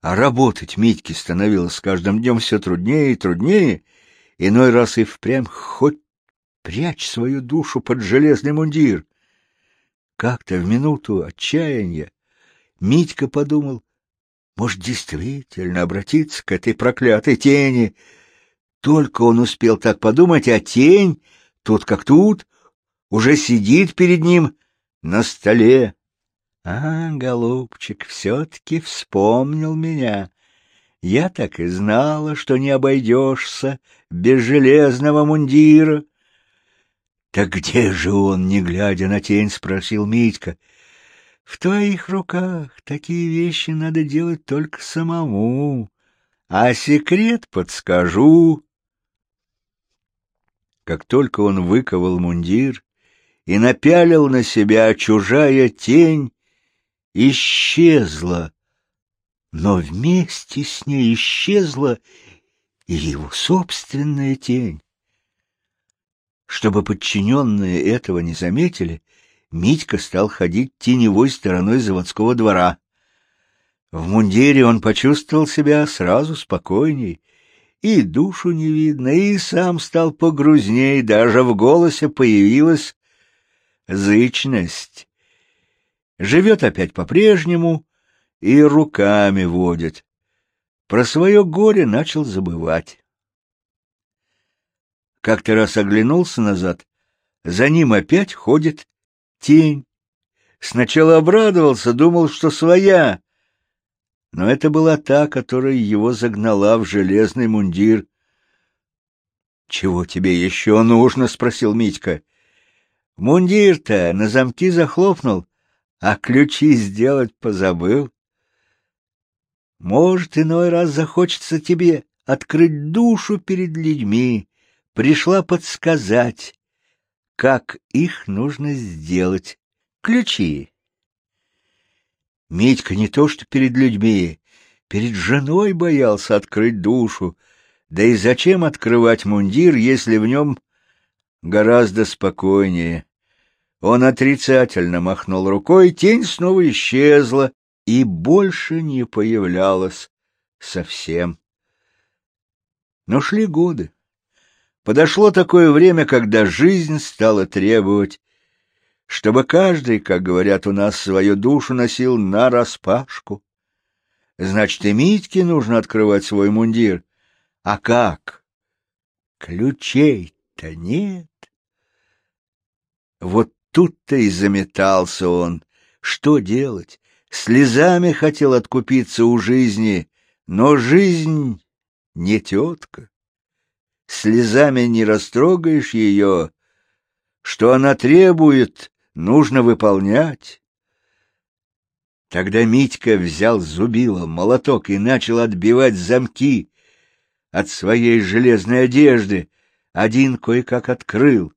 А работать Митьке становилось с каждым днем все труднее и труднее, иной раз и впрямь хоть прячь свою душу под железный мундир. Как-то в минуту отчаяния Митька подумал, может, действительно обратиться к этой проклятой тени. Только он успел так подумать, а тень, тут как тут, уже сидит перед ним на столе. А, голубчик, все-таки вспомнил меня. Я так и знала, что не обойдешься без железного мундира. — Так где же он, не глядя на тень, — спросил Митька. — В твоих руках такие вещи надо делать только самому, а секрет подскажу. Как только он выковал мундир и напялил на себя чужая тень, исчезла, но вместе с ней исчезла и его собственная тень. Чтобы подчиненные этого не заметили, Митька стал ходить теневой стороной заводского двора. В мундире он почувствовал себя сразу спокойней, и душу не видно, и сам стал погрузней, даже в голосе появилась зычность живет опять по-прежнему и руками водит. Про свое горе начал забывать. Как-то раз оглянулся назад, за ним опять ходит тень. Сначала обрадовался, думал, что своя, но это была та, которая его загнала в железный мундир. — Чего тебе еще нужно? — спросил Митька. — Мундир-то на замки захлопнул, а ключи сделать позабыл. Может, иной раз захочется тебе открыть душу перед людьми, пришла подсказать, как их нужно сделать. Ключи. Митька не то что перед людьми, перед женой боялся открыть душу. Да и зачем открывать мундир, если в нем гораздо спокойнее? Он отрицательно махнул рукой, тень снова исчезла и больше не появлялась совсем. Но шли годы. Подошло такое время, когда жизнь стала требовать, чтобы каждый, как говорят у нас, свою душу носил на распашку. Значит, и Митьке нужно открывать свой мундир. А как? Ключей-то нет. Вот Тут-то и заметался он. Что делать? Слезами хотел откупиться у жизни, но жизнь не тетка. Слезами не растрогаешь ее. Что она требует, нужно выполнять. Тогда Митька взял зубило, молоток и начал отбивать замки от своей железной одежды. Один кое-как открыл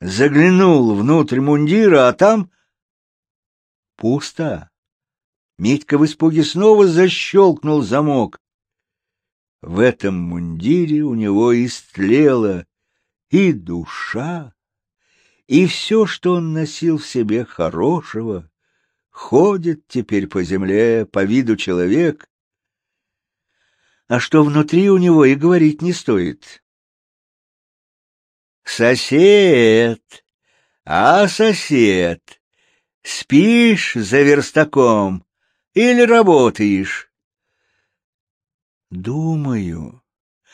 заглянул внутрь мундира, а там пусто. Митька в испуге снова защелкнул замок. В этом мундире у него истлела и душа, и все, что он носил в себе хорошего, ходит теперь по земле, по виду человек, а что внутри у него и говорить не стоит. Сосед, а сосед, спишь за верстаком или работаешь? Думаю.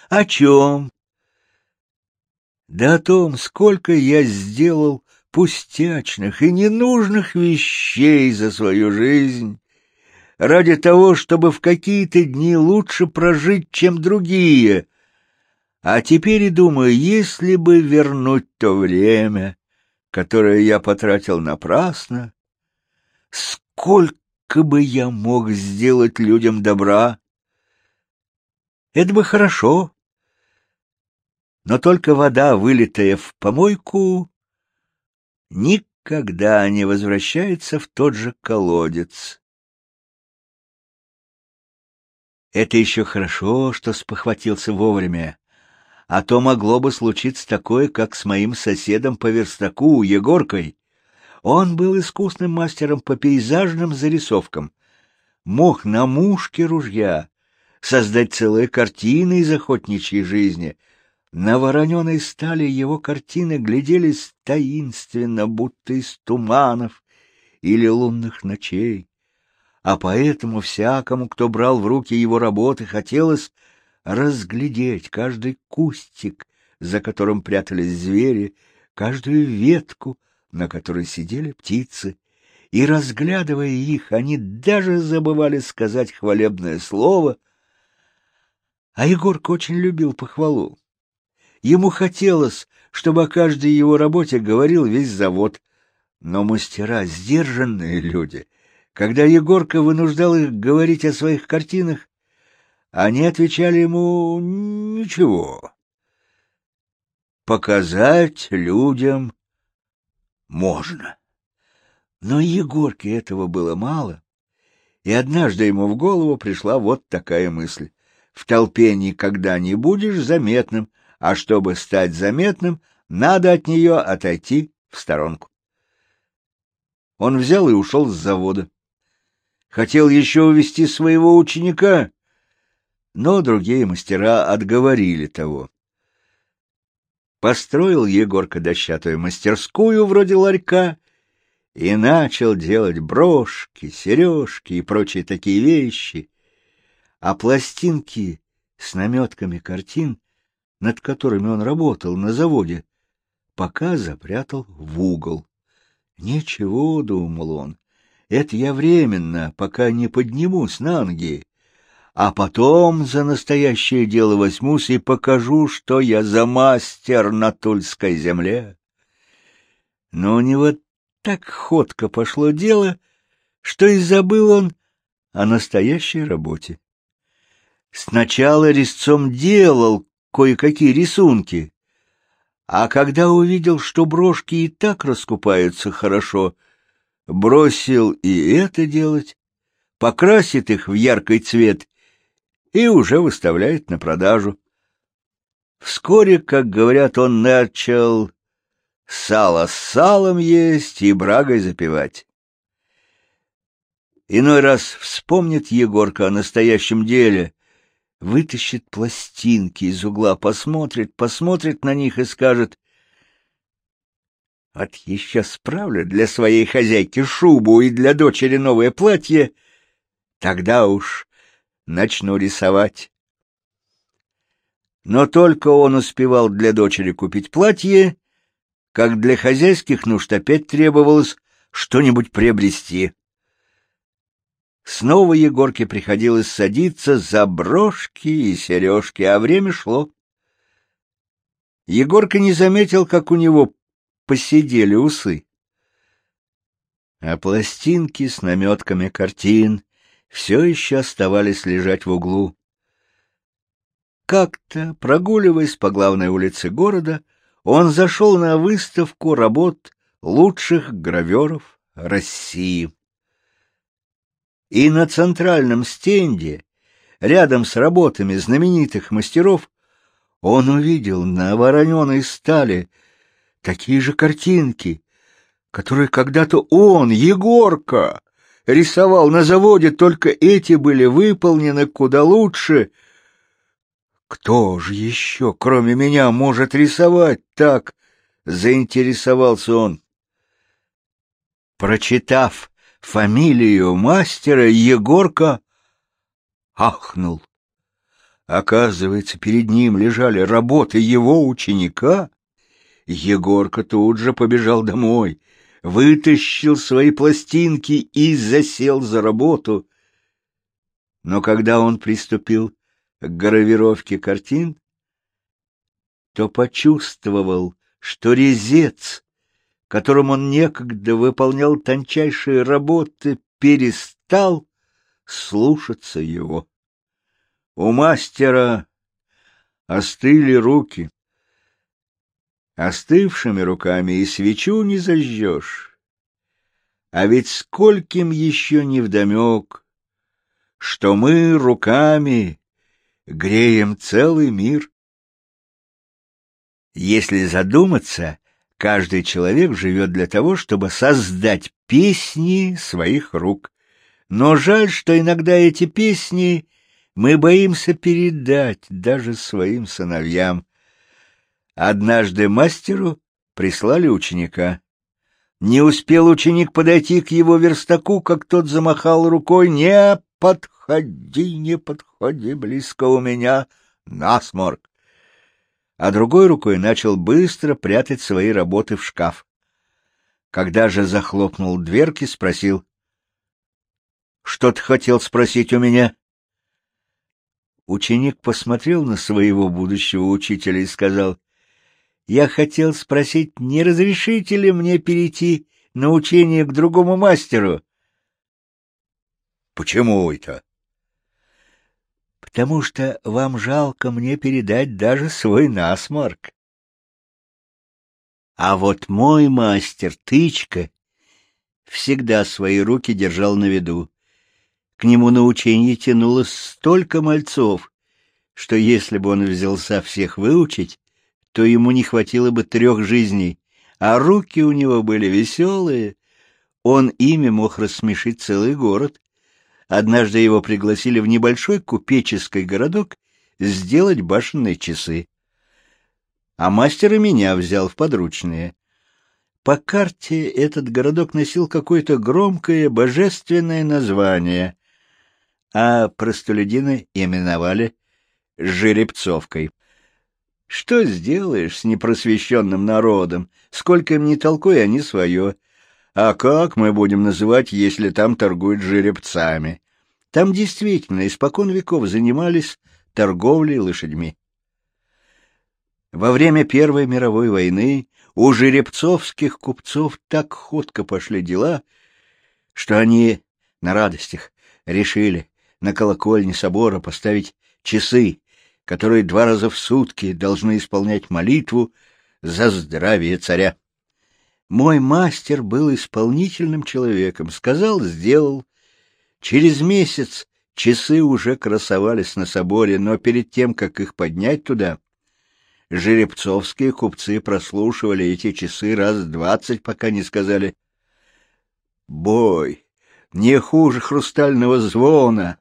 О чем? Да о том, сколько я сделал пустячных и ненужных вещей за свою жизнь, ради того, чтобы в какие-то дни лучше прожить, чем другие, а теперь и думаю, если бы вернуть то время, которое я потратил напрасно, сколько бы я мог сделать людям добра. Это бы хорошо. Но только вода, вылитая в помойку, никогда не возвращается в тот же колодец. Это еще хорошо, что спохватился вовремя а то могло бы случиться такое, как с моим соседом по верстаку, Егоркой. Он был искусным мастером по пейзажным зарисовкам. мог на мушке ружья создать целые картины из охотничьей жизни. На вороненой стали его картины гляделись таинственно, будто из туманов или лунных ночей. А поэтому всякому, кто брал в руки его работы, хотелось разглядеть каждый кустик, за которым прятались звери, каждую ветку, на которой сидели птицы, и, разглядывая их, они даже забывали сказать хвалебное слово. А Егорка очень любил похвалу. Ему хотелось, чтобы о каждой его работе говорил весь завод. Но мастера — сдержанные люди. Когда Егорка вынуждал их говорить о своих картинах, они отвечали ему «ничего». Показать людям можно. Но Егорке этого было мало, и однажды ему в голову пришла вот такая мысль. В толпе никогда не будешь заметным, а чтобы стать заметным, надо от нее отойти в сторонку. Он взял и ушел с завода. Хотел еще увести своего ученика, но другие мастера отговорили того. Построил Егорка дощатую мастерскую вроде ларька и начал делать брошки, сережки и прочие такие вещи, а пластинки с наметками картин, над которыми он работал на заводе, пока запрятал в угол. «Ничего», — думал он, — «это я временно, пока не поднимусь на ноги, а потом за настоящее дело возьмусь и покажу, что я за мастер на Тульской земле». Но у него так ходко пошло дело, что и забыл он о настоящей работе. Сначала резцом делал кое-какие рисунки, а когда увидел, что брошки и так раскупаются хорошо, бросил и это делать, покрасит их в яркий цвет и уже выставляет на продажу. Вскоре, как говорят, он начал сало с салом есть и брагой запивать. Иной раз вспомнит Егорка о настоящем деле, вытащит пластинки из угла, посмотрит, посмотрит на них и скажет, «Вот еще справлю для своей хозяйки шубу и для дочери новое платье, тогда уж начну рисовать». Но только он успевал для дочери купить платье, как для хозяйских нужд опять требовалось что-нибудь приобрести. Снова Егорке приходилось садиться за брошки и сережки, а время шло. Егорка не заметил, как у него посидели усы. А пластинки с наметками картин все еще оставались лежать в углу. Как-то, прогуливаясь по главной улице города, он зашел на выставку работ лучших граверов России. И на центральном стенде, рядом с работами знаменитых мастеров, он увидел на вороненой стали такие же картинки, которые когда-то он, Егорка, рисовал на заводе, только эти были выполнены куда лучше — кто же еще, кроме меня, может рисовать так? Заинтересовался он. Прочитав фамилию мастера, Егорка ахнул. Оказывается, перед ним лежали работы его ученика. Егорка тут же побежал домой, вытащил свои пластинки и засел за работу. Но когда он приступил к гравировке картин, то почувствовал, что резец, которым он некогда выполнял тончайшие работы, перестал слушаться его. У мастера остыли руки. Остывшими руками и свечу не зажжешь. А ведь скольким еще невдомек, что мы руками греем целый мир. Если задуматься, каждый человек живет для того, чтобы создать песни своих рук. Но жаль, что иногда эти песни мы боимся передать даже своим сыновьям. Однажды мастеру прислали ученика. Не успел ученик подойти к его верстаку, как тот замахал рукой. «Не подходи, не подходи близко у меня, насморк!» А другой рукой начал быстро прятать свои работы в шкаф. Когда же захлопнул дверки, спросил. «Что ты хотел спросить у меня?» Ученик посмотрел на своего будущего учителя и сказал, я хотел спросить, не разрешите ли мне перейти на учение к другому мастеру? — Почему это? — Потому что вам жалко мне передать даже свой насморк. А вот мой мастер, Тычка, всегда свои руки держал на виду. К нему на учение тянулось столько мальцов, что если бы он взялся всех выучить, то ему не хватило бы трех жизней, а руки у него были веселые. Он ими мог рассмешить целый город. Однажды его пригласили в небольшой купеческий городок сделать башенные часы. А мастер и меня взял в подручные. По карте этот городок носил какое-то громкое божественное название, а простолюдины именовали Жеребцовкой. Что сделаешь с непросвещенным народом? Сколько им не толкуй, они свое. А как мы будем называть, если там торгуют жеребцами? Там действительно испокон веков занимались торговлей лошадьми. Во время Первой мировой войны у жеребцовских купцов так ходко пошли дела, что они на радостях решили на колокольне собора поставить часы которые два раза в сутки должны исполнять молитву за здравие царя. Мой мастер был исполнительным человеком, сказал, сделал. Через месяц часы уже красовались на соборе, но перед тем, как их поднять туда, жеребцовские купцы прослушивали эти часы раз двадцать, пока не сказали «Бой, не хуже хрустального звона,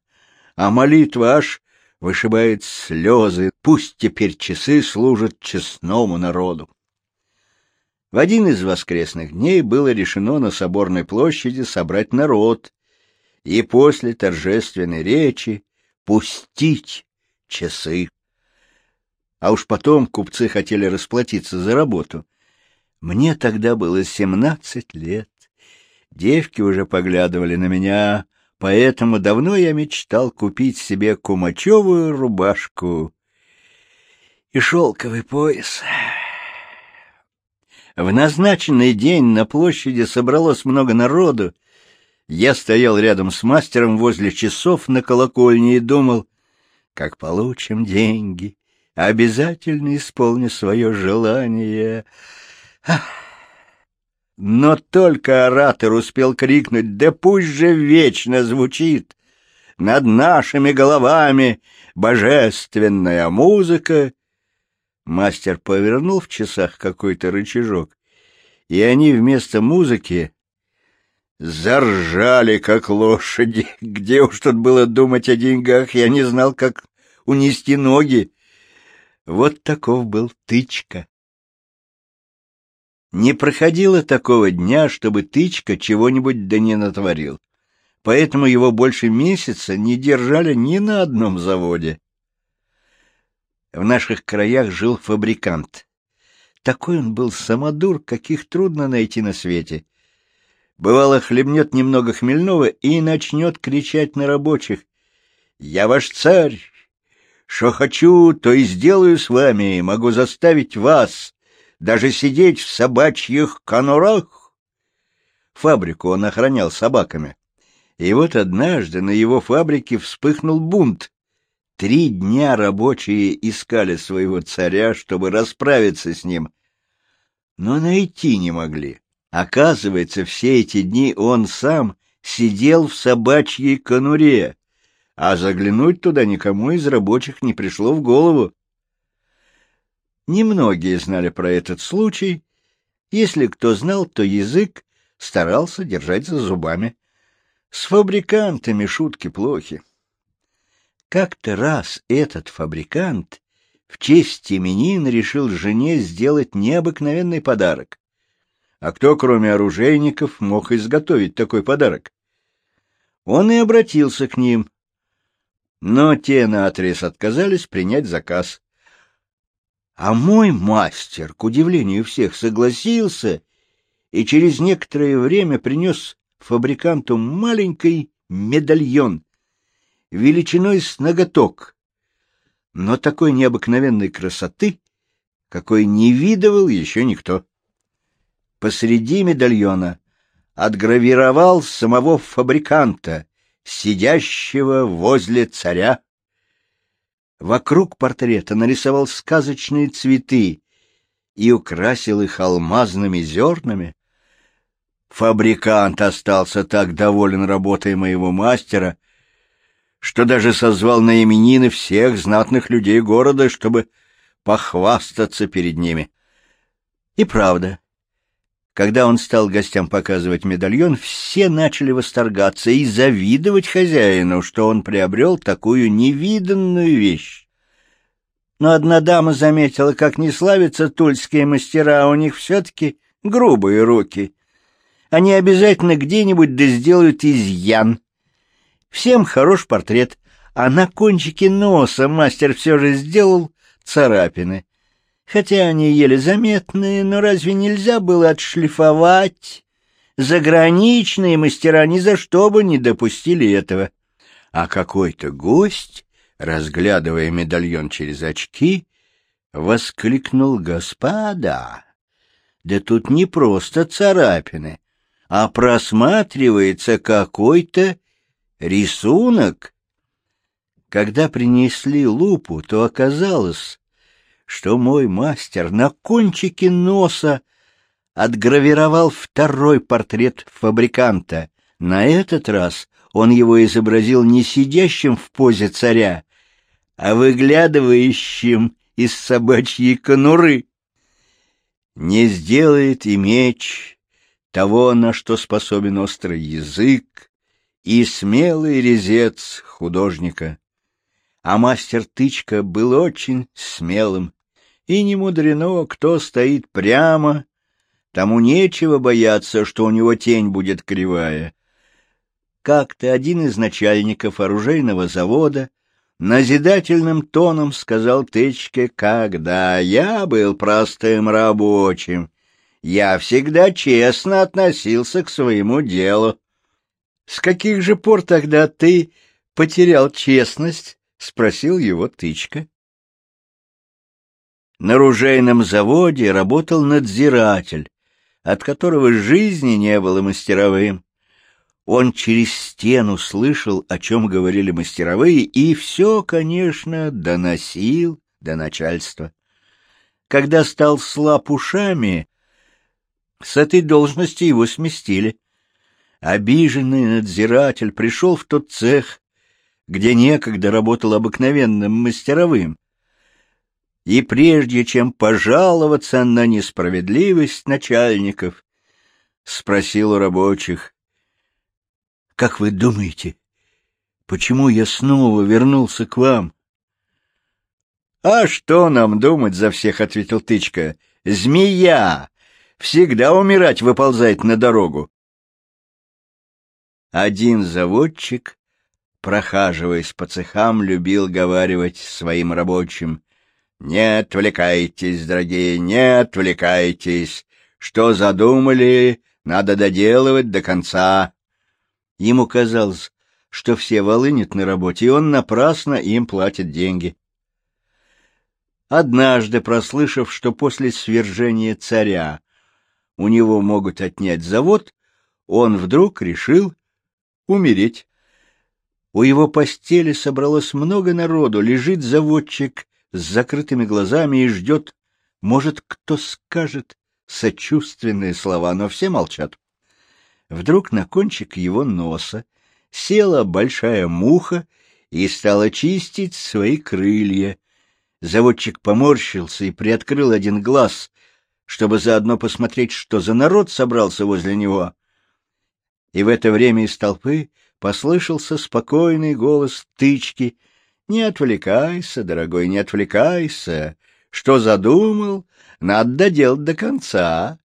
а молитва аж вышибает слезы, пусть теперь часы служат честному народу. В один из воскресных дней было решено на соборной площади собрать народ и после торжественной речи пустить часы. А уж потом купцы хотели расплатиться за работу. Мне тогда было семнадцать лет. Девки уже поглядывали на меня, поэтому давно я мечтал купить себе кумачевую рубашку и шелковый пояс. В назначенный день на площади собралось много народу. Я стоял рядом с мастером возле часов на колокольне и думал, как получим деньги, обязательно исполню свое желание. Ах! Но только оратор успел крикнуть «Да пусть же вечно звучит над нашими головами божественная музыка!» Мастер повернул в часах какой-то рычажок, и они вместо музыки заржали, как лошади. Где уж тут было думать о деньгах, я не знал, как унести ноги. Вот таков был тычка. Не проходило такого дня, чтобы тычка чего-нибудь да не натворил. Поэтому его больше месяца не держали ни на одном заводе. В наших краях жил фабрикант. Такой он был самодур, каких трудно найти на свете. Бывало, хлебнет немного хмельного и начнет кричать на рабочих. «Я ваш царь! Что хочу, то и сделаю с вами, могу заставить вас даже сидеть в собачьих конурах. Фабрику он охранял собаками. И вот однажды на его фабрике вспыхнул бунт. Три дня рабочие искали своего царя, чтобы расправиться с ним, но найти не могли. Оказывается, все эти дни он сам сидел в собачьей конуре, а заглянуть туда никому из рабочих не пришло в голову. Немногие знали про этот случай. Если кто знал, то язык старался держать за зубами. С фабрикантами шутки плохи. Как-то раз этот фабрикант в честь именин решил жене сделать необыкновенный подарок. А кто, кроме оружейников, мог изготовить такой подарок? Он и обратился к ним, но те наотрез отказались принять заказ. А мой мастер, к удивлению всех, согласился и через некоторое время принес фабриканту маленький медальон величиной с ноготок, но такой необыкновенной красоты, какой не видывал еще никто. Посреди медальона отгравировал самого фабриканта, сидящего возле царя. Вокруг портрета нарисовал сказочные цветы и украсил их алмазными зернами. Фабрикант остался так доволен работой моего мастера, что даже созвал на именины всех знатных людей города, чтобы похвастаться перед ними. И правда, когда он стал гостям показывать медальон, все начали восторгаться и завидовать хозяину, что он приобрел такую невиданную вещь. Но одна дама заметила, как не славятся тульские мастера, а у них все-таки грубые руки. Они обязательно где-нибудь да сделают изъян. Всем хорош портрет, а на кончике носа мастер все же сделал царапины. Хотя они еле заметные, но разве нельзя было отшлифовать? Заграничные мастера ни за что бы не допустили этого. А какой-то гость, разглядывая медальон через очки, воскликнул «Господа!» Да тут не просто царапины, а просматривается какой-то рисунок. Когда принесли лупу, то оказалось, что мой мастер на кончике носа отгравировал второй портрет фабриканта. На этот раз он его изобразил не сидящим в позе царя, а выглядывающим из собачьей конуры. Не сделает и меч того, на что способен острый язык и смелый резец художника. А мастер Тычка был очень смелым и не мудрено, кто стоит прямо, тому нечего бояться, что у него тень будет кривая. Как-то один из начальников оружейного завода назидательным тоном сказал Тычке, когда я был простым рабочим, я всегда честно относился к своему делу. — С каких же пор тогда ты потерял честность? — спросил его Тычка. На ружейном заводе работал надзиратель, от которого жизни не было мастеровым. Он через стену слышал, о чем говорили мастеровые, и все, конечно, доносил до начальства. Когда стал слаб ушами, с этой должности его сместили. Обиженный надзиратель пришел в тот цех, где некогда работал обыкновенным мастеровым, и прежде чем пожаловаться на несправедливость начальников, спросил у рабочих, «Как вы думаете, почему я снова вернулся к вам?» «А что нам думать за всех?» — ответил Тычка. «Змея! Всегда умирать выползает на дорогу!» Один заводчик, прохаживаясь по цехам, любил говаривать своим рабочим, не отвлекайтесь, дорогие, не отвлекайтесь. Что задумали, надо доделывать до конца. Ему казалось, что все волынят на работе, и он напрасно им платит деньги. Однажды, прослышав, что после свержения царя у него могут отнять завод, он вдруг решил умереть. У его постели собралось много народу, лежит заводчик с закрытыми глазами и ждет, может, кто скажет сочувственные слова, но все молчат. Вдруг на кончик его носа села большая муха и стала чистить свои крылья. Заводчик поморщился и приоткрыл один глаз, чтобы заодно посмотреть, что за народ собрался возле него. И в это время из толпы послышался спокойный голос тычки. «Не отвлекайся, дорогой, не отвлекайся. Что задумал, надо доделать до конца».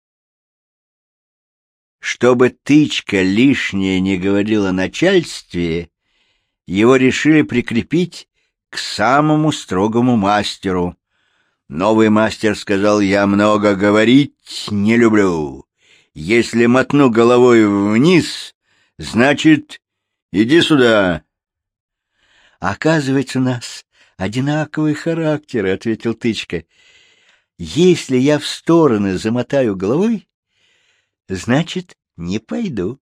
Чтобы тычка лишнее не говорила начальстве, его решили прикрепить к самому строгому мастеру. Новый мастер сказал, я много говорить не люблю. Если мотну головой вниз, значит, иди сюда. Оказывается, у нас одинаковый характер, — ответил Тычка. Если я в стороны замотаю головой, значит, не пойду.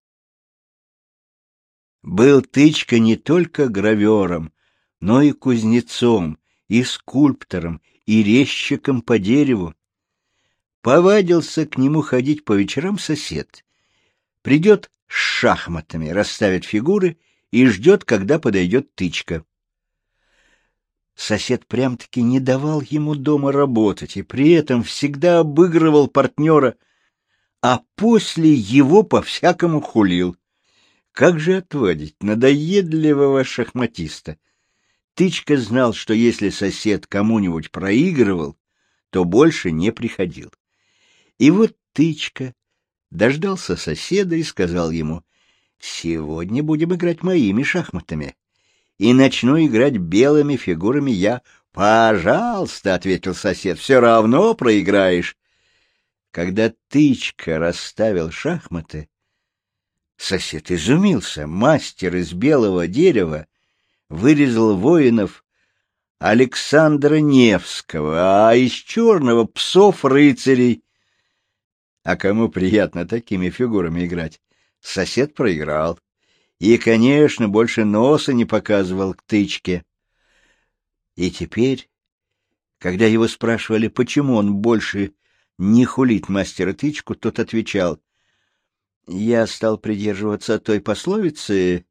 Был Тычка не только гравером, но и кузнецом, и скульптором, и резчиком по дереву. Повадился к нему ходить по вечерам сосед. Придет с шахматами, расставит фигуры и ждет, когда подойдет тычка. Сосед прям-таки не давал ему дома работать и при этом всегда обыгрывал партнера, а после его по-всякому хулил. Как же отводить надоедливого шахматиста? Тычка знал, что если сосед кому-нибудь проигрывал, то больше не приходил. И вот Тычка дождался соседа и сказал ему, «Сегодня будем играть моими шахматами, и начну играть белыми фигурами я». «Пожалуйста», — ответил сосед, — «все равно проиграешь». Когда Тычка расставил шахматы, сосед изумился. Мастер из белого дерева вырезал воинов Александра Невского, а из черного — псов-рыцарей. А кому приятно такими фигурами играть? Сосед проиграл. И, конечно, больше носа не показывал к тычке. И теперь, когда его спрашивали, почему он больше не хулит мастера тычку, тот отвечал, «Я стал придерживаться той пословицы,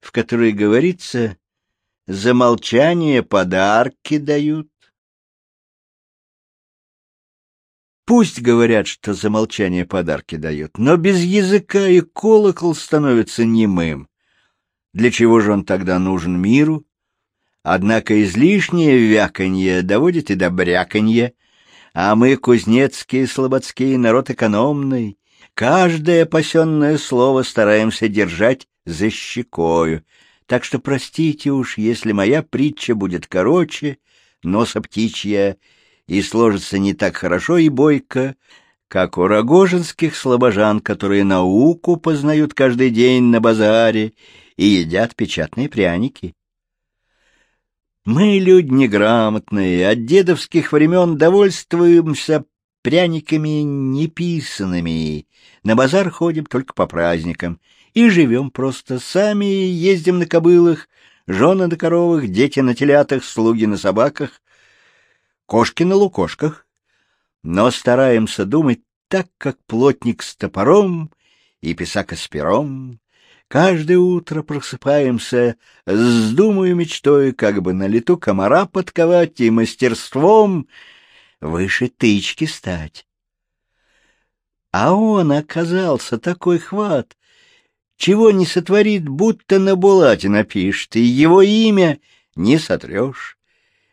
в которой говорится, за молчание подарки дают. Пусть говорят, что за молчание подарки дают, но без языка и колокол становится немым. Для чего же он тогда нужен миру? Однако излишнее вяканье доводит и до бряканья, а мы, кузнецкие, слободские, народ экономный, каждое пасенное слово стараемся держать за щекою, так что простите уж, если моя притча будет короче, носа птичья, и сложится не так хорошо и бойко, как у рогожинских слобожан, которые науку познают каждый день на базаре и едят печатные пряники. Мы, люди неграмотные, от дедовских времен довольствуемся пряниками неписанными, на базар ходим только по праздникам — и живем просто. Сами ездим на кобылах, жены на коровах, дети на телятах, слуги на собаках, кошки на лукошках. Но стараемся думать так, как плотник с топором и писака с пером. Каждое утро просыпаемся с думаю мечтой, как бы на лету комара подковать и мастерством выше тычки стать. А он оказался такой хват, чего не сотворит, будто на булате напишет, и его имя не сотрешь.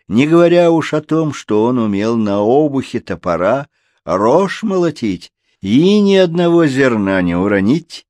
Не говоря уж о том, что он умел на обухе топора рожь молотить и ни одного зерна не уронить.